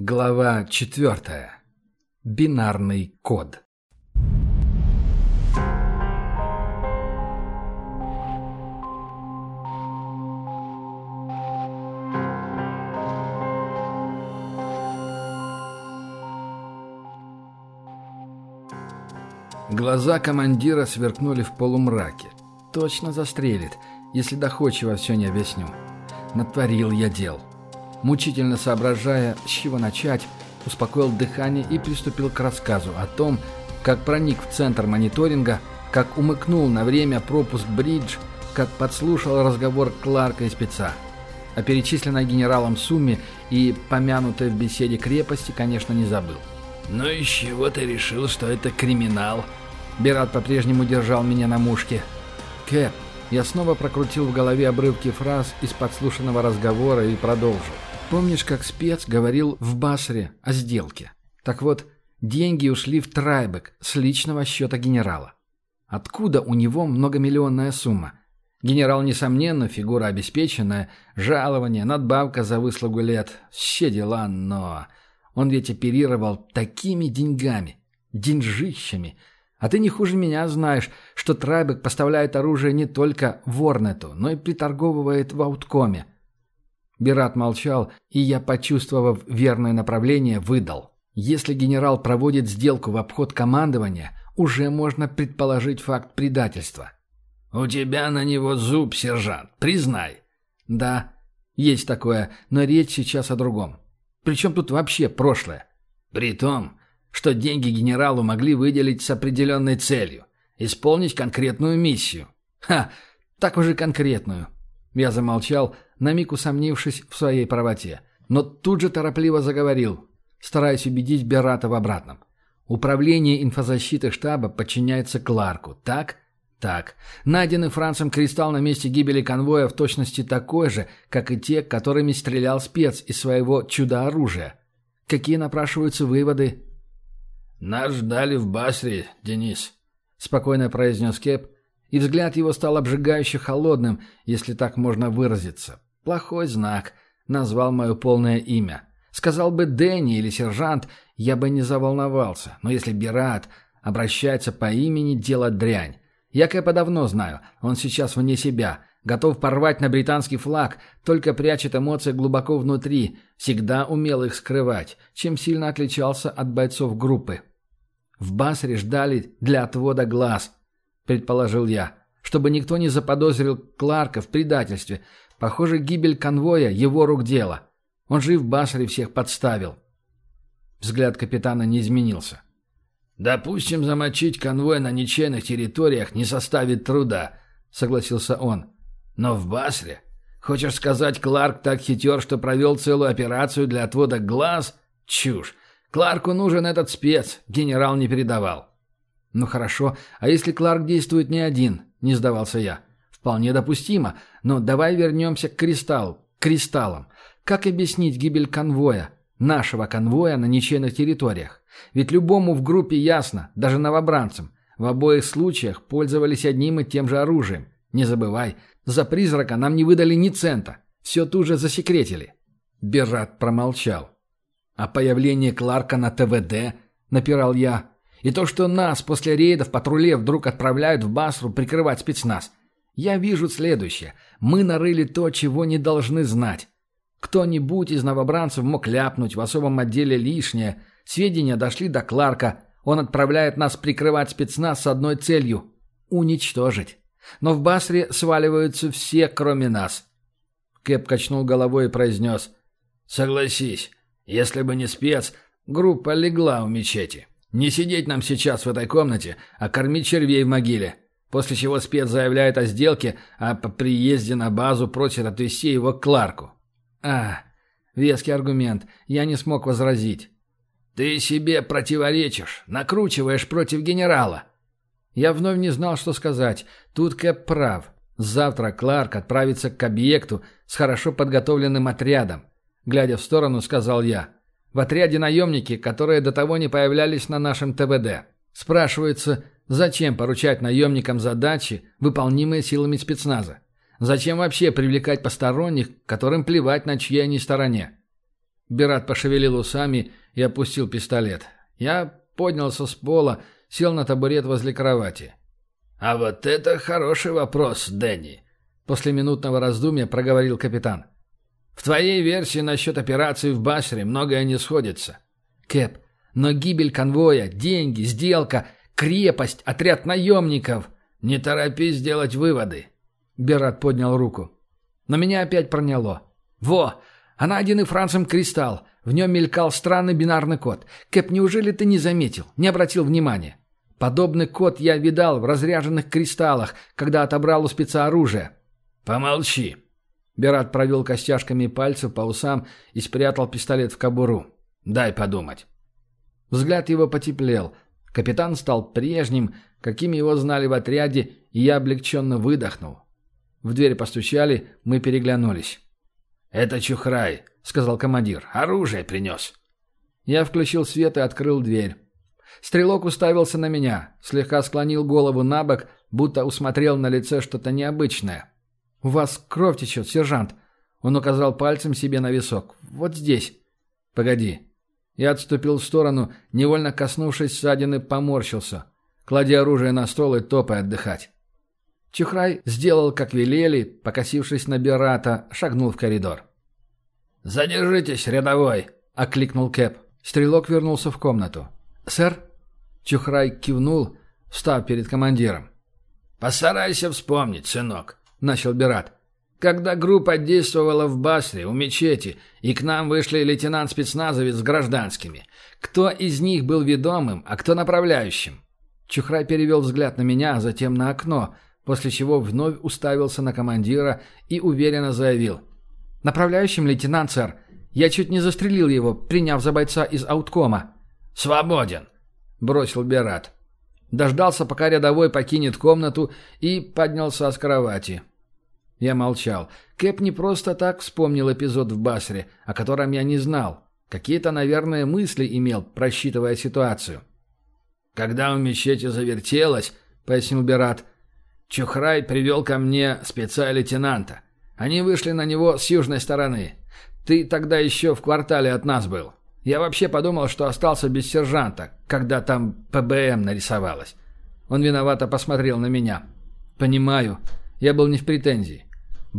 Глава четвертая. Бинарный код. Глаза командира сверкнули в полумраке. Точно застрелит, если доходчиво все не объясню. Натворил я дел. Мучительно соображая, с чего начать, успокоил дыхание и приступил к рассказу о том, как проник в центр мониторинга, как умыкнул на время пропуск бридж, как подслушал разговор Кларка и спеца. О перечисленной генералом сумме и помянутой в беседе крепости, конечно, не забыл. «Ну и с чего ты решил, что это криминал?» Берат по-прежнему держал меня на мушке. «Кэп». Я снова прокрутил в голове обрывки фраз из подслушанного разговора и продолжил. Помнишь, как спец говорил в Басре о сделке? Так вот, деньги ушли в Трайбек с личного счета генерала. Откуда у него многомиллионная сумма? Генерал, несомненно, фигура обеспеченная, жалование, надбавка за выслугу лет, все дела, но... Он ведь оперировал такими деньгами, деньжищами. А ты не хуже меня знаешь, что Трайбек поставляет оружие не только в Орнету, но и приторговывает в Ауткоме. Бират молчал, и я, почувствовав верное направление, выдал. Если генерал проводит сделку в обход командования, уже можно предположить факт предательства. «У тебя на него зуб, сержант, признай». «Да, есть такое, но речь сейчас о другом. Причем тут вообще прошлое?» «При том, что деньги генералу могли выделить с определенной целью, исполнить конкретную миссию». «Ха, так уже конкретную». Я замолчал, на миг усомнившись в своей правоте, но тут же торопливо заговорил, стараясь убедить Берата в обратном. Управление инфозащиты штаба подчиняется Кларку, так? Так. Найденный Францем кристалл на месте гибели конвоя в точности такой же, как и те, которыми стрелял спец из своего чудо-оружия. Какие напрашиваются выводы? «Нас ждали в Басре, Денис», — спокойно произнес Кеп, и взгляд его стал обжигающе холодным, если так можно выразиться. Плохой знак. Назвал мое полное имя. Сказал бы Дэнни или сержант, я бы не заволновался. Но если Бират обращается по имени, дело дрянь. Я Кэпа давно знаю. Он сейчас вне себя. Готов порвать на британский флаг, только прячет эмоции глубоко внутри. Всегда умел их скрывать, чем сильно отличался от бойцов группы. В Басре ждали для отвода глаз, предположил я, чтобы никто не заподозрил Кларка в предательстве, Похоже, гибель конвоя – его рук дело. Он и в Басре всех подставил. Взгляд капитана не изменился. «Допустим, замочить конвой на ничейных территориях не составит труда», — согласился он. «Но в Басре? Хочешь сказать, Кларк так хитер, что провел целую операцию для отвода глаз? Чушь. Кларку нужен этот спец, генерал не передавал». «Ну хорошо, а если Кларк действует не один?» — не сдавался я. Вполне допустимо, но давай вернемся к кристаллу, к кристаллам. Как объяснить гибель конвоя, нашего конвоя на ничейных территориях? Ведь любому в группе ясно, даже новобранцам, в обоих случаях пользовались одним и тем же оружием. Не забывай, за призрака нам не выдали ни цента. Все тут же засекретили. Берат промолчал. А появление Кларка на ТВД, напирал я, и то, что нас после рейдов патруле вдруг отправляют в Басру прикрывать спецназ. Я вижу следующее. Мы нарыли то, чего не должны знать. Кто-нибудь из новобранцев мог ляпнуть в особом отделе лишнее. Сведения дошли до Кларка. Он отправляет нас прикрывать спецназ с одной целью – уничтожить. Но в Басре сваливаются все, кроме нас. Кэп качнул головой и произнес. «Согласись, если бы не спец, группа легла у мечети. Не сидеть нам сейчас в этой комнате, а кормить червей в могиле. После чего спец заявляет о сделке, а по приезде на базу просит отвезти его к Кларку. А, веский аргумент. Я не смог возразить. Ты себе противоречишь, накручиваешь против генерала. Я вновь не знал, что сказать. Тут Кэп прав. Завтра Кларк отправится к объекту с хорошо подготовленным отрядом. Глядя в сторону, сказал я. В отряде наемники, которые до того не появлялись на нашем ТВД. Спрашивается, Зачем поручать наемникам задачи, выполнимые силами спецназа? Зачем вообще привлекать посторонних, которым плевать на чьей они стороне? Бират пошевелил усами и опустил пистолет. Я поднялся с пола, сел на табурет возле кровати. «А вот это хороший вопрос, Дэнни», — после минутного раздумья проговорил капитан. «В твоей версии насчет операции в Басре многое не сходится». «Кэп, но гибель конвоя, деньги, сделка, крепость, отряд наемников...» «Не торопись делать выводы», — Берат поднял руку. Но меня опять проняло. «Во! Она один и Францем Кристалл. В нем мелькал странный бинарный код. Кэп, неужели ты не заметил, не обратил внимания? Подобный код я видал в разряженных кристаллах, когда отобрал у спецоружия. «Помолчи!» Берат провел костяшками пальцев по усам и спрятал пистолет в кобуру. «Дай подумать». Взгляд его потеплел. Капитан стал прежним, каким его знали в отряде, и я облегченно выдохнул. В дверь постучали, мы переглянулись. «Это Чухрай», — сказал командир. «Оружие принес». Я включил свет и открыл дверь. Стрелок уставился на меня, слегка склонил голову на бок, будто усмотрел на лице что-то необычное. «У вас кровь течет, сержант!» Он указал пальцем себе на висок. «Вот здесь». «Погоди». Я отступил в сторону, невольно коснувшись ссадины, поморщился. Кладя оружие на стол и топай отдыхать. Чухрай сделал, как велели, покосившись на Берата, шагнул в коридор. «Задержитесь, рядовой!» — окликнул Кэп. Стрелок вернулся в комнату. «Сэр?» Чухрай кивнул, встав перед командиром. «Постарайся вспомнить, сынок», — начал Берат. «Когда группа действовала в Басре, у мечети, и к нам вышли лейтенант-спецназовец с гражданскими, кто из них был ведомым, а кто направляющим?» Чухрай перевел взгляд на меня, а затем на окно, после чего вновь уставился на командира и уверенно заявил. «Направляющим, лейтенант, сэр. Я чуть не застрелил его, приняв за бойца из ауткома». «Свободен», — бросил Берат. Дождался, пока рядовой покинет комнату, и поднялся с кровати. Я молчал. Кэп не просто так вспомнил эпизод в Басре, о котором я не знал. Какие-то, наверное, мысли имел, просчитывая ситуацию. «Когда у мечети завертелось», — пояснил Берат, — «Чухрай привел ко мне спеца-лейтенанта. Они вышли на него с южной стороны. Ты тогда еще в квартале от нас был. Я вообще подумал, что остался без сержанта, когда там ПБМ нарисовалось. Он виновато посмотрел на меня. Понимаю. Я был не в претензии.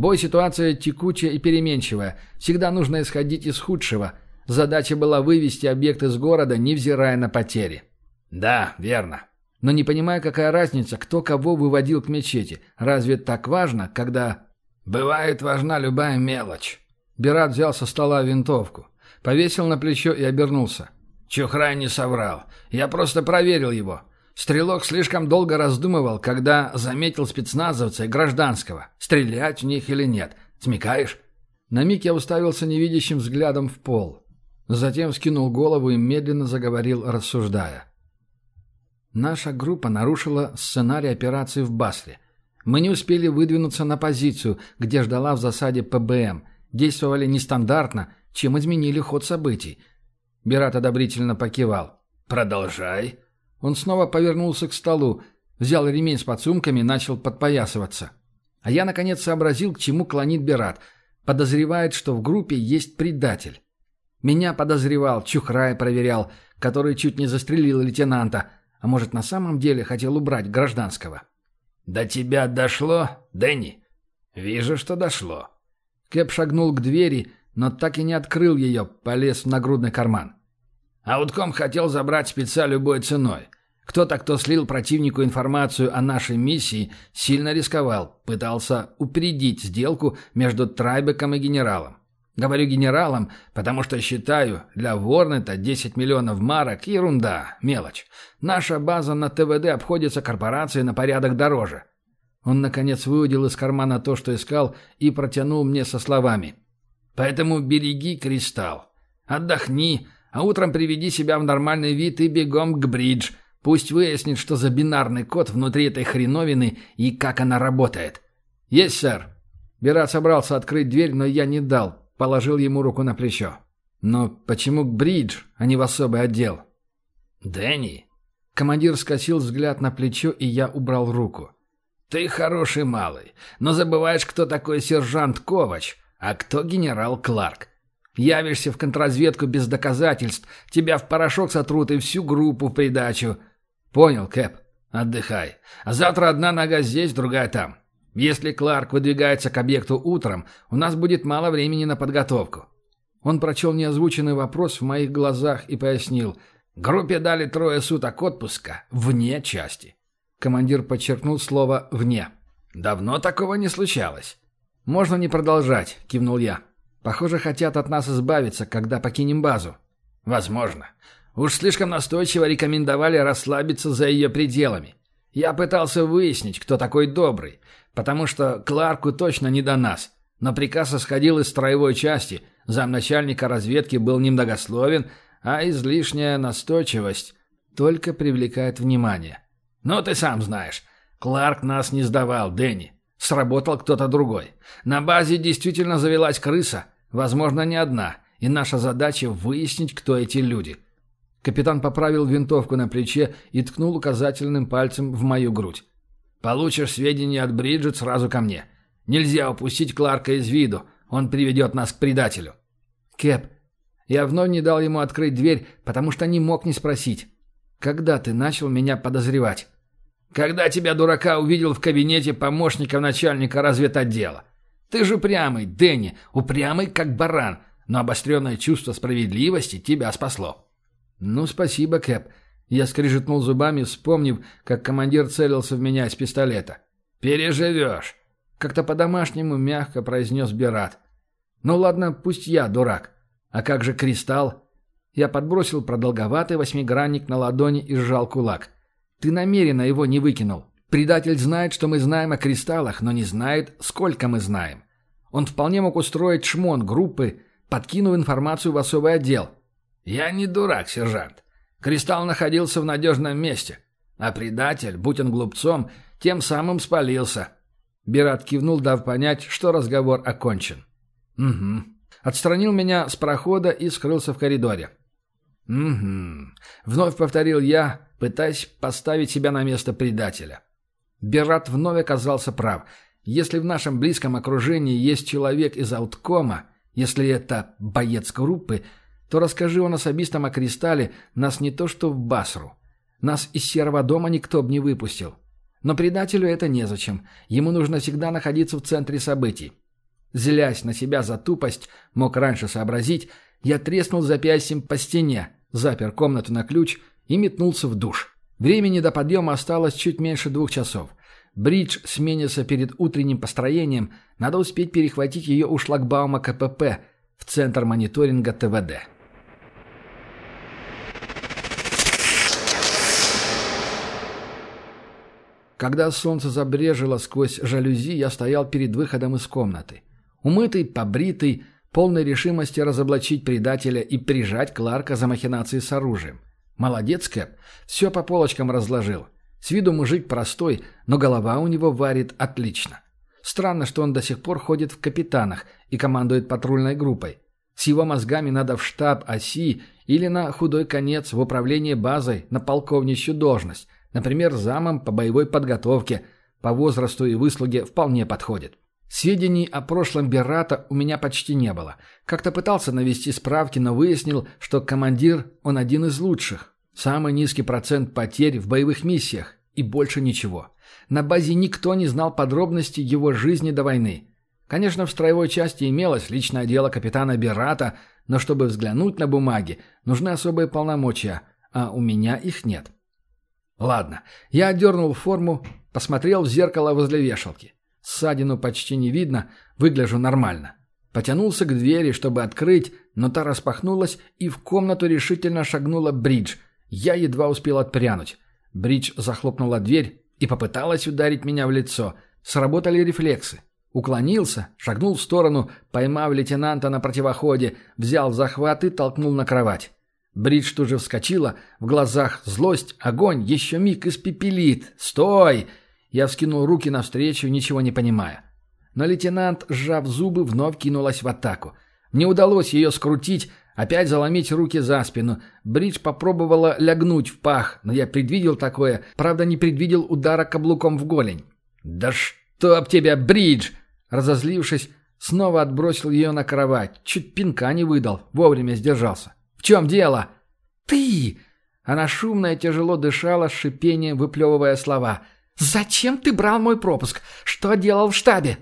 Бой ситуация текучая и переменчивая. Всегда нужно исходить из худшего. Задача была вывести объект из города, невзирая на потери. Да, верно. Но не понимаю, какая разница, кто кого выводил к мечети. Разве так важно, когда... Бывает важна любая мелочь. Берат взял со стола винтовку. Повесил на плечо и обернулся. Чухрай не соврал. Я просто проверил его. Стрелок слишком долго раздумывал, когда заметил спецназовца и гражданского. Стрелять в них или нет. Смекаешь? На миг я уставился невидящим взглядом в пол. Затем вскинул голову и медленно заговорил, рассуждая. Наша группа нарушила сценарий операции в Басре. Мы не успели выдвинуться на позицию, где ждала в засаде ПБМ. Действовали нестандартно, чем изменили ход событий. Бират одобрительно покивал. «Продолжай». Он снова повернулся к столу, взял ремень с подсумками и начал подпоясываться. А я, наконец, сообразил, к чему клонит Бират. Подозревает, что в группе есть предатель. Меня подозревал, Чухрай проверял, который чуть не застрелил лейтенанта, а может, на самом деле хотел убрать гражданского. «До тебя дошло, Дэнни?» «Вижу, что дошло». Кэп шагнул к двери, но так и не открыл ее, полез в нагрудный карман. Аутком хотел забрать спеца любой ценой. Кто-то, кто слил противнику информацию о нашей миссии, сильно рисковал, пытался упредить сделку между Трайбеком и генералом. Говорю генералам, потому что считаю, для Ворнета 10 миллионов марок – ерунда, мелочь. Наша база на ТВД обходится корпорации на порядок дороже. Он, наконец, выудил из кармана то, что искал, и протянул мне со словами. Поэтому береги кристалл. Отдохни, а утром приведи себя в нормальный вид и бегом к бридж. Пусть выяснит, что за бинарный код внутри этой хреновины и как она работает. Есть, сэр. Берат собрался открыть дверь, но я не дал. Положил ему руку на плечо. Но почему к бридж, а не в особый отдел? Дэнни. Командир скосил взгляд на плечо, и я убрал руку. «Ты хороший малый, но забываешь, кто такой сержант Ковач, а кто генерал Кларк. Явишься в контрразведку без доказательств, тебя в порошок сотрут и всю группу в придачу. Понял, Кэп? Отдыхай. А завтра одна нога здесь, другая там. Если Кларк выдвигается к объекту утром, у нас будет мало времени на подготовку. Он прочел неозвученный вопрос в моих глазах и пояснил. Группе дали трое суток отпуска вне части. Командир подчеркнул слово «вне». «Давно такого не случалось». «Можно не продолжать», — кивнул я. «Похоже, хотят от нас избавиться, когда покинем базу». «Возможно. Уж слишком настойчиво рекомендовали расслабиться за ее пределами. Я пытался выяснить, кто такой добрый, потому что Кларку точно не до нас. Но приказ исходил из строевой части, замначальника разведки был немногословен, а излишняя настойчивость только привлекает внимание. «Ну, ты сам знаешь. Кларк нас не сдавал, Дэнни. Сработал кто-то другой. На базе действительно завелась крыса, возможно, не одна, и наша задача выяснить, кто эти люди». Капитан поправил винтовку на плече и ткнул указательным пальцем в мою грудь. «Получишь сведения от Бриджит сразу ко мне. Нельзя упустить Кларка из виду, он приведет нас к предателю». «Кэп, я вновь не дал ему открыть дверь, потому что не мог не спросить. Когда ты начал меня подозревать?» «Когда тебя, дурака, увидел в кабинете помощника начальника разведотдела. Ты же упрямый, Дэнни, упрямый, как баран, но обостренное чувство справедливости тебя спасло». «Ну, спасибо, Кэп». Я скрежетнул зубами, вспомнив, как командир целился в меня из пистолета. «Переживешь», — как-то по-домашнему мягко произнес Бират. «Ну ладно, пусть я дурак. А как же кристалл?» Я подбросил продолговатый восьмигранник на ладони и сжал кулак. «Ты намеренно его не выкинул. Предатель знает, что мы знаем о кристаллах, но не знает, сколько мы знаем. Он вполне мог устроить шмон группы, подкинув информацию в особый отдел. «Я не дурак, сержант. Кристалл находился в надежном месте. А предатель, будь он глупцом, тем самым спалился». Бират кивнул, дав понять, что разговор окончен. «Угу». Отстранил меня с прохода и скрылся в коридоре. «Угу». Вновь повторил я, пытаясь поставить себя на место предателя. Бират вновь оказался прав. Если в нашем близком окружении есть человек из ауткома, если это боец группы, то расскажи он особистам о кристалле, нас не то что в Басру. Нас из серого дома никто бы не выпустил. Но предателю это незачем. Ему нужно всегда находиться в центре событий. Злясь на себя за тупость, мог раньше сообразить, я треснул запястьем по стене, запер комнату на ключ и метнулся в душ. Времени до подъема осталось чуть меньше двух часов. Бридж сменится перед утренним построением, надо успеть перехватить ее у шлагбаума КПП в центр мониторинга ТВД. Когда солнце забрежило сквозь жалюзи, я стоял перед выходом из комнаты. Умытый, побритый, полной решимости разоблачить предателя и прижать Кларка за махинации с оружием. Молодец, Кэп. Все по полочкам разложил. С виду мужик простой, но голова у него варит отлично. Странно, что он до сих пор ходит в капитанах и командует патрульной группой. С его мозгами надо в штаб ОСИ или на худой конец в управление базой на полковничью должность – Например, замом по боевой подготовке, по возрасту и выслуге вполне подходит. Сведений о прошлом Беррата у меня почти не было. Как-то пытался навести справки, но выяснил, что командир, он один из лучших. Самый низкий процент потерь в боевых миссиях. И больше ничего. На базе никто не знал подробностей его жизни до войны. Конечно, в строевой части имелось личное дело капитана Беррата, но чтобы взглянуть на бумаги, нужны особые полномочия, а у меня их нет. Ладно, я отдернул форму, посмотрел в зеркало возле вешалки. Ссадину почти не видно, выгляжу нормально. Потянулся к двери, чтобы открыть, но та распахнулась, и в комнату решительно шагнула Бридж. Я едва успел отпрянуть. Бридж захлопнула дверь и попыталась ударить меня в лицо. Сработали рефлексы. Уклонился, шагнул в сторону, поймав лейтенанта на противоходе, взял в захват и толкнул на кровать. Бридж тут же вскочила, в глазах злость, огонь, еще миг испепелит. «Стой!» Я вскинул руки навстречу, ничего не понимая. Но лейтенант, сжав зубы, вновь кинулась в атаку. Мне удалось ее скрутить, опять заломить руки за спину. Бридж попробовала лягнуть в пах, но я предвидел такое, правда не предвидел удара каблуком в голень. «Да чтоб тебя, Бридж!» Разозлившись, Снова отбросил ее на кровать. Чуть пинка не выдал. Вовремя сдержался. «В чем дело?» «Ты!» Она шумно и тяжело дышала, с шипением выплевывая слова. «Зачем ты брал мой пропуск? Что делал в штабе?»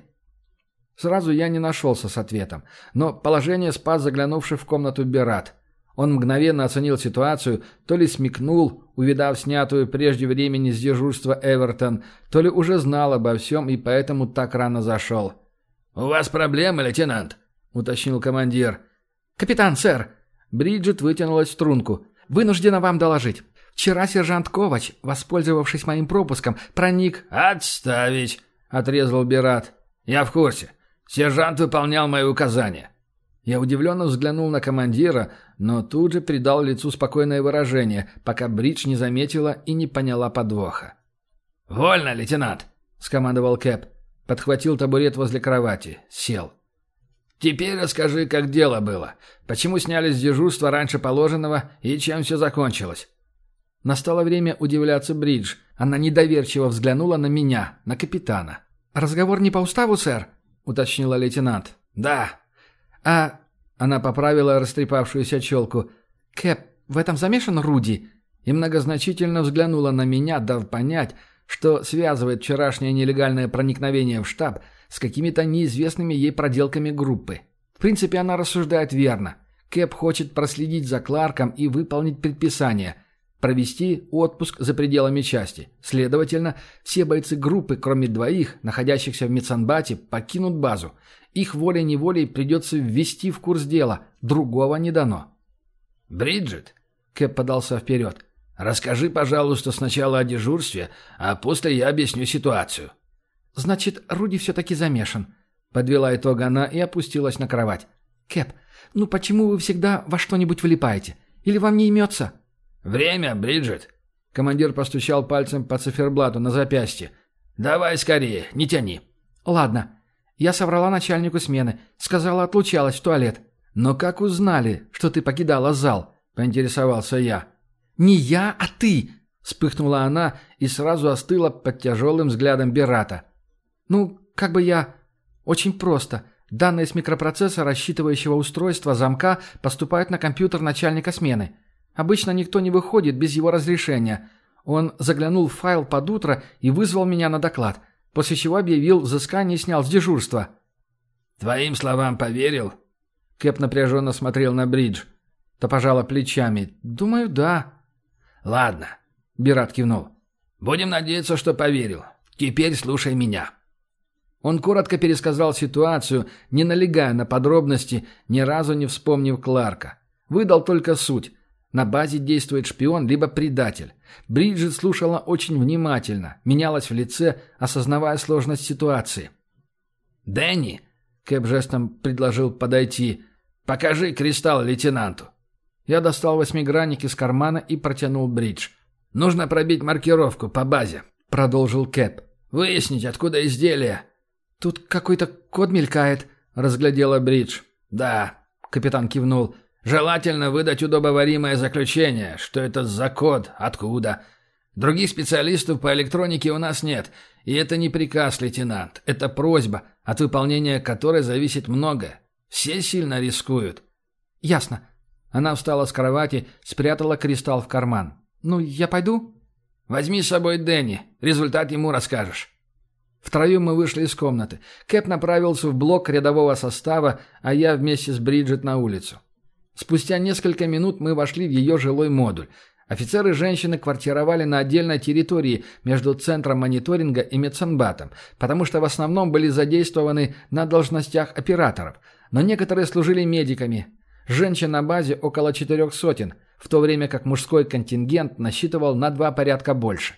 Сразу я не нашелся с ответом, но положение спас заглянувший в комнату Берат. Он мгновенно оценил ситуацию, то ли смекнул, увидав снятую прежде времени с дежурства Эвертон, то ли уже знал обо всем и поэтому так рано зашел. «У вас проблемы, лейтенант?» — уточнил командир. «Капитан, сэр!» Бриджит вытянулась в струнку. «Вынуждена вам доложить. Вчера сержант Ковач, воспользовавшись моим пропуском, проник...» «Отставить!» — отрезал Бират. «Я в курсе. Сержант выполнял мои указания». Я удивленно взглянул на командира, но тут же придал лицу спокойное выражение, пока Бридж не заметила и не поняла подвоха. «Вольно, лейтенант!» — скомандовал Кэп. Подхватил табурет возле кровати. Сел. «Теперь расскажи, как дело было. Почему сняли с дежурства раньше положенного и чем все закончилось?» Настало время удивляться Бридж. Она недоверчиво взглянула на меня, на капитана. «Разговор не по уставу, сэр?» — уточнила лейтенант. «Да». «А...» — она поправила растрепавшуюся челку. «Кэп, в этом замешан Руди?» И многозначительно взглянула на меня, дав понять, что связывает вчерашнее нелегальное проникновение в штаб с какими-то неизвестными ей проделками группы. В принципе, она рассуждает верно. Кэп хочет проследить за Кларком и выполнить предписание – провести отпуск за пределами части. Следовательно, все бойцы группы, кроме двоих, находящихся в Мецанбате, покинут базу. Их волей-неволей придется ввести в курс дела, другого не дано. «Бриджит?» – Кэп подался вперед. Расскажи, пожалуйста, сначала о дежурстве, а после я объясню ситуацию». «Значит, Руди все-таки замешан», — подвела итог она и опустилась на кровать. «Кэп, ну почему вы всегда во что-нибудь влипаете? Или вам не имется?» «Время, Бриджит». Командир постучал пальцем по циферблату на запястье. «Давай скорее, не тяни». «Ладно. Я соврала начальнику смены. Сказала, отлучалась в туалет». «Но как узнали, что ты покидала зал?» — поинтересовался я. «Не я, а ты!» — вспыхнула она и сразу остыла под тяжелым взглядом Берата. «Ну, как бы я...» «Очень просто. Данные с микропроцессора рассчитывающего устройства замка поступают на компьютер начальника смены. Обычно никто не выходит без его разрешения. Он заглянул в файл под утро и вызвал меня на доклад, после чего объявил взыскание и снял с дежурства». «Твоим словам поверил?» Кэп напряженно смотрел на бридж. Та пожала плечами. «Думаю, да». «Ладно», — Бират кивнул. «Будем надеяться, что поверил. Теперь слушай меня». Он коротко пересказал ситуацию, не налегая на подробности, ни разу не вспомнив Кларка. Выдал только суть. На базе действует шпион либо предатель. Бриджит слушала очень внимательно, менялась в лице, осознавая сложность ситуации. «Дэнни», — Кэп жестом предложил подойти, — «покажи кристалл лейтенанту». Я достал восьмигранник из кармана и протянул бридж. «Нужно пробить маркировку по базе», — продолжил Кэп. «Выяснить, откуда изделие». «Тут какой-то код мелькает», — разглядела бридж. «Да», — капитан кивнул. «Желательно выдать удобоваримое заключение, что это за код, откуда. Других специалистов по электронике у нас нет, и это не приказ, лейтенант. Это просьба, от выполнения которой зависит многое. Все сильно рискуют». «Ясно. Она встала с кровати, спрятала кристалл в карман. «Ну, я пойду?» «Возьми с собой Дэнни. Результат ему расскажешь». Втроем мы вышли из комнаты. Кэп направился в блок рядового состава, а я вместе с Бриджит на улицу. Спустя несколько минут мы вошли в ее жилой модуль. Офицеры и женщины квартировали на отдельной территории между центром мониторинга и медсанбатом, потому что в основном были задействованы на должностях операторов, но некоторые служили медиками, Женщин на базе около четырех сотен, в то время как мужской контингент насчитывал на два порядка больше.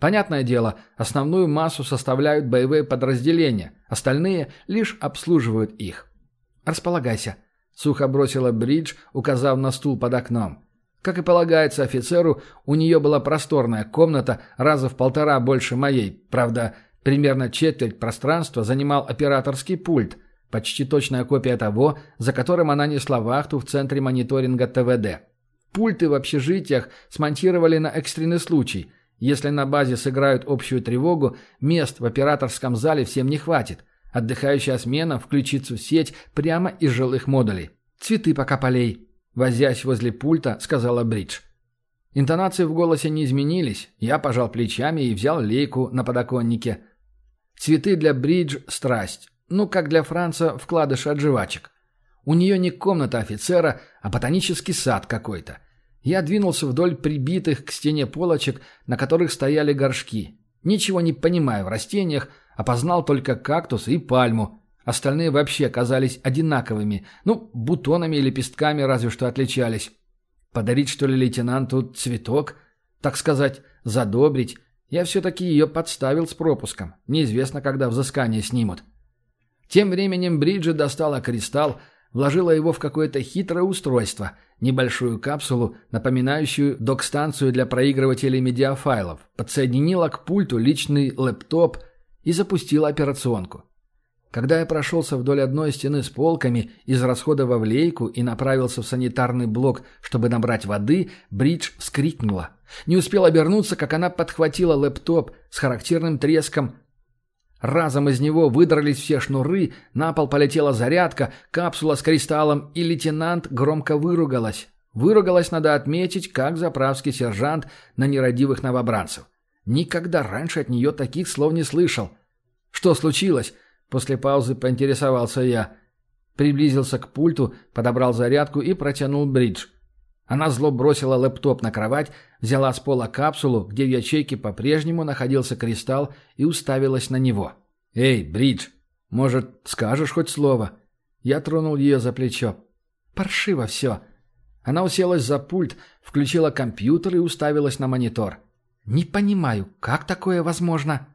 Понятное дело, основную массу составляют боевые подразделения, остальные лишь обслуживают их. «Располагайся», — сухо бросила Бридж, указав на стул под окном. Как и полагается офицеру, у нее была просторная комната, раза в полтора больше моей. Правда, примерно четверть пространства занимал операторский пульт, Почти точная копия того, за которым она несла вахту в центре мониторинга ТВД. Пульты в общежитиях смонтировали на экстренный случай. Если на базе сыграют общую тревогу, мест в операторском зале всем не хватит. Отдыхающая смена включится в сеть прямо из жилых модулей. «Цветы пока полей», — возясь возле пульта, сказала Бридж. Интонации в голосе не изменились. Я пожал плечами и взял лейку на подоконнике. Цветы для Бридж — страсть. Ну, как для Франца вкладыш от жвачек. У нее не комната офицера, а ботанический сад какой-то. Я двинулся вдоль прибитых к стене полочек, на которых стояли горшки. Ничего не понимаю в растениях, опознал только кактус и пальму. Остальные вообще оказались одинаковыми. Ну, бутонами и лепестками разве что отличались. Подарить, что ли, лейтенанту цветок? Так сказать, задобрить? Я все-таки ее подставил с пропуском. Неизвестно, когда взыскание снимут. Тем временем Бриджит достала кристалл, вложила его в какое-то хитрое устройство, небольшую капсулу, напоминающую док-станцию для проигрывателей медиафайлов, подсоединила к пульту личный лэптоп и запустила операционку. Когда я прошелся вдоль одной стены с полками, израсходовав лейку и направился в санитарный блок, чтобы набрать воды, Бридж вскрикнула. Не успел обернуться, как она подхватила лэптоп с характерным треском. Разом из него выдрались все шнуры, на пол полетела зарядка, капсула с кристаллом, и лейтенант громко выругалась. Выругалась, надо отметить, как заправский сержант на нерадивых новобранцев. Никогда раньше от нее таких слов не слышал. «Что случилось?» После паузы поинтересовался я. Приблизился к пульту, подобрал зарядку и протянул бридж. Она зло бросила лэптоп на кровать, взяла с пола капсулу, где в ячейке по-прежнему находился кристалл, и уставилась на него. «Эй, Бридж, может, скажешь хоть слово?» Я тронул ее за плечо. «Паршиво все». Она уселась за пульт, включила компьютер и уставилась на монитор. «Не понимаю, как такое возможно?»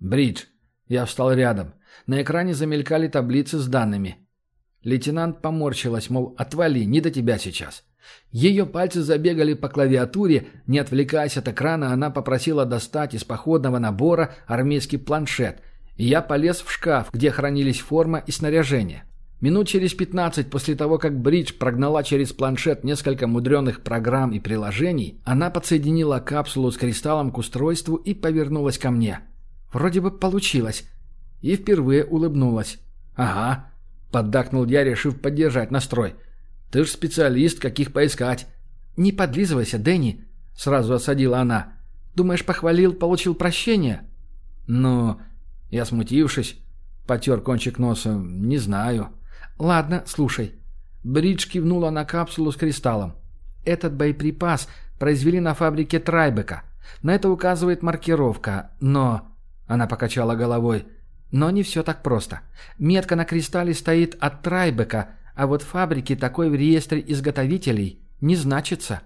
«Бридж». Я встал рядом. На экране замелькали таблицы с данными. Лейтенант поморщилась, мол, отвали, не до тебя сейчас. Ее пальцы забегали по клавиатуре, не отвлекаясь от экрана, она попросила достать из походного набора армейский планшет, и я полез в шкаф, где хранились форма и снаряжение. Минут через пятнадцать после того, как Бридж прогнала через планшет несколько мудреных программ и приложений, она подсоединила капсулу с кристаллом к устройству и повернулась ко мне. «Вроде бы получилось», и впервые улыбнулась. «Ага», — поддакнул я, решив поддержать настрой. «Ты ж специалист, каких поискать». «Не подлизывайся, Дэнни», — сразу осадила она. «Думаешь, похвалил, получил прощение?» «Ну...» Я, смутившись, потер кончик носа. «Не знаю». «Ладно, слушай». Бридж кивнула на капсулу с кристаллом. «Этот боеприпас произвели на фабрике Трайбека. На это указывает маркировка, но...» Она покачала головой. Но не все так просто. Метка на кристалле стоит от Трайбека, а вот фабрики такой в реестре изготовителей не значится.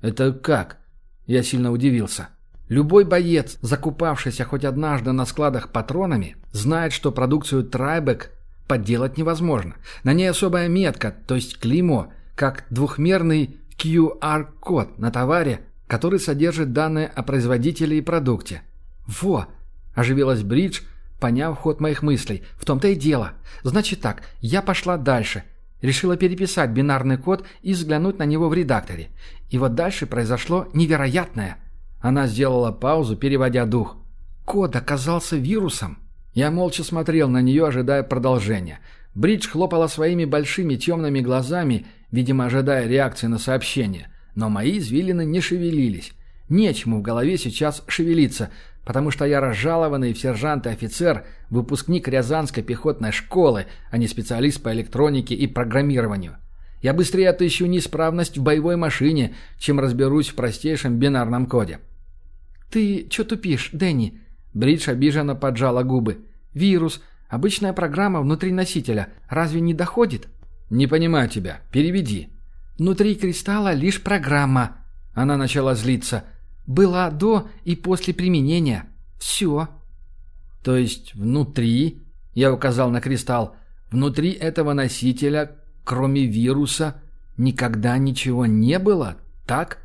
«Это как?» Я сильно удивился. Любой боец, закупавшийся хоть однажды на складах патронами, знает, что продукцию Трайбек подделать невозможно. На ней особая метка, то есть клеймо, как двухмерный QR-код на товаре, который содержит данные о производителе и продукте. «Во!» – оживилась Бридж – поняв ход моих мыслей. В том-то и дело. Значит так, я пошла дальше. Решила переписать бинарный код и взглянуть на него в редакторе. И вот дальше произошло невероятное. Она сделала паузу, переводя дух. Код оказался вирусом. Я молча смотрел на нее, ожидая продолжения. Бридж хлопала своими большими темными глазами, видимо, ожидая реакции на сообщение. Но мои извилины не шевелились. Нечему в голове сейчас шевелиться, потому что я разжалованный в сержант и офицер, выпускник Рязанской пехотной школы, а не специалист по электронике и программированию. Я быстрее отыщу неисправность в боевой машине, чем разберусь в простейшем бинарном коде. «Ты чё тупишь, Дэнни?» Бридж обиженно поджала губы. «Вирус. Обычная программа внутри носителя. Разве не доходит?» «Не понимаю тебя. Переведи». «Внутри кристалла лишь программа». Она начала злиться – была до и после применения. Все. То есть внутри, я указал на кристалл, внутри этого носителя, кроме вируса, никогда ничего не было, так?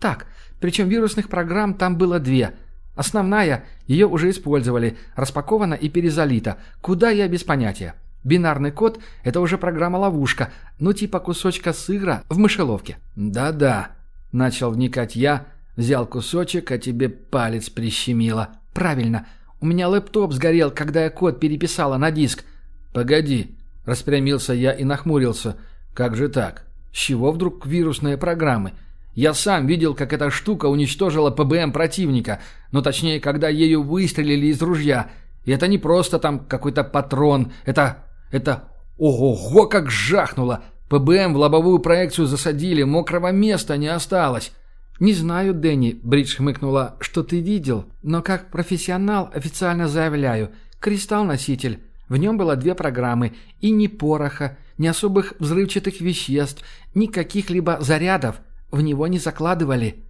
Так. Причем вирусных программ там было две. Основная, ее уже использовали, распакована и перезалита. Куда я без понятия. Бинарный код – это уже программа-ловушка, ну типа кусочка сыра в мышеловке. «Да-да», – начал вникать я, Взял кусочек, а тебе палец прищемило. Правильно. У меня лэптоп сгорел, когда я код переписала на диск». «Погоди», — распрямился я и нахмурился. «Как же так? С чего вдруг вирусные программы? Я сам видел, как эта штука уничтожила ПБМ противника, ну точнее, когда ею выстрелили из ружья. И это не просто там какой-то патрон, это... это... Ого-го, как жахнуло! ПБМ в лобовую проекцию засадили, мокрого места не осталось. «Не знаю, Дэнни», — Бридж хмыкнула, — «что ты видел, но как профессионал официально заявляю, кристалл-носитель. В нем было две программы, и ни пороха, ни особых взрывчатых веществ, ни каких-либо зарядов в него не закладывали».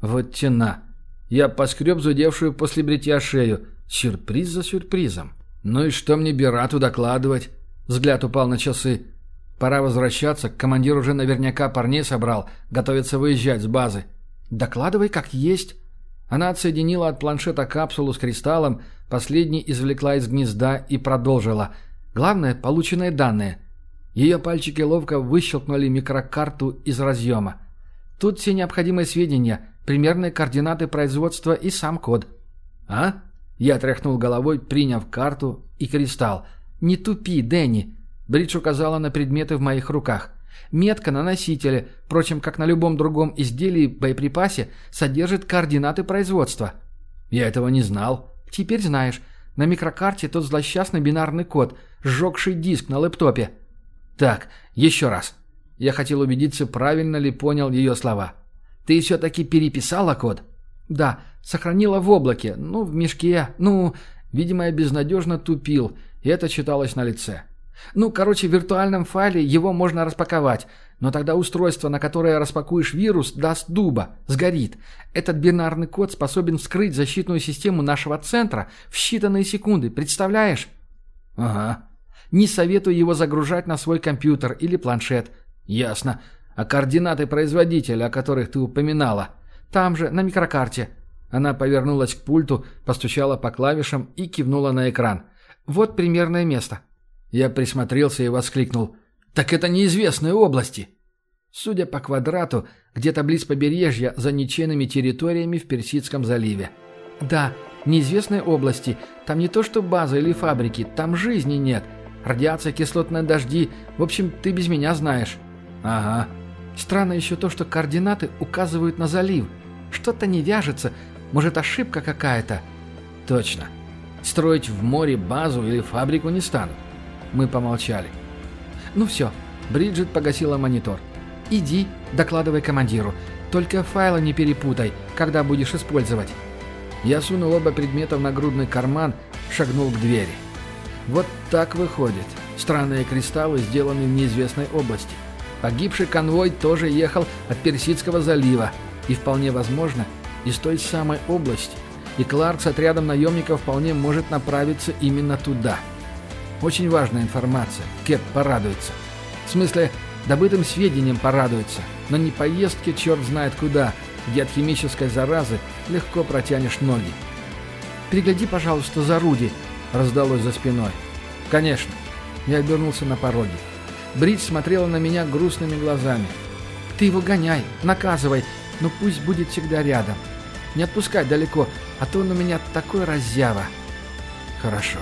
«Вот тена». Я поскреб зудевшую после бритья шею. Сюрприз за сюрпризом. «Ну и что мне Бирату докладывать?» Взгляд упал на часы. «Пора возвращаться. Командир уже наверняка парней собрал. Готовится выезжать с базы». «Докладывай как есть». Она отсоединила от планшета капсулу с кристаллом, последний извлекла из гнезда и продолжила. «Главное – полученные данные». Ее пальчики ловко выщелкнули микрокарту из разъема. Тут все необходимые сведения, примерные координаты производства и сам код. «А?» Я тряхнул головой, приняв карту и кристалл. «Не тупи, Дэнни!» Бридж указала на предметы в моих руках. Метка на носителе, впрочем, как на любом другом изделии боеприпасе, содержит координаты производства. Я этого не знал. Теперь знаешь. На микрокарте тот злосчастный бинарный код, сжегший диск на лэптопе. Так, еще раз. Я хотел убедиться, правильно ли понял ее слова. Ты все-таки переписала код? Да, сохранила в облаке, ну, в мешке, ну... Видимо, я безнадежно тупил, и это читалось на лице. Ну, короче, в виртуальном файле его можно распаковать, но тогда устройство, на которое распакуешь вирус, даст дуба, сгорит. Этот бинарный код способен вскрыть защитную систему нашего центра в считанные секунды, представляешь? Ага. Не советую его загружать на свой компьютер или планшет. Ясно. А координаты производителя, о которых ты упоминала? Там же, на микрокарте. Она повернулась к пульту, постучала по клавишам и кивнула на экран. Вот примерное место. Я присмотрелся и воскликнул. «Так это неизвестные области!» Судя по квадрату, где-то близ побережья, за ничейными территориями в Персидском заливе. «Да, неизвестные области. Там не то что база или фабрики, там жизни нет. Радиация, кислотные дожди. В общем, ты без меня знаешь». «Ага». Странно еще то, что координаты указывают на залив. Что-то не вяжется. Может, ошибка какая-то?» «Точно. Строить в море базу или фабрику не станут. Мы помолчали. «Ну все». Бриджит погасила монитор. «Иди, докладывай командиру. Только файлы не перепутай, когда будешь использовать». Я сунул оба предмета в нагрудный карман, шагнул к двери. Вот так выходит. Странные кристаллы сделаны в неизвестной области. Погибший конвой тоже ехал от Персидского залива. И вполне возможно, из той самой области. И Кларк с отрядом наемников вполне может направиться именно туда. Очень важная информация. Кеп порадуется. В смысле, добытым сведениям порадуется. Но не поездки черт знает куда, где от химической заразы легко протянешь ноги. «Пригляди, пожалуйста, за Руди», — раздалось за спиной. «Конечно». Я обернулся на пороге. Бридж смотрела на меня грустными глазами. «Ты его гоняй, наказывай, но пусть будет всегда рядом. Не отпускай далеко, а то он у меня такой раззява». «Хорошо».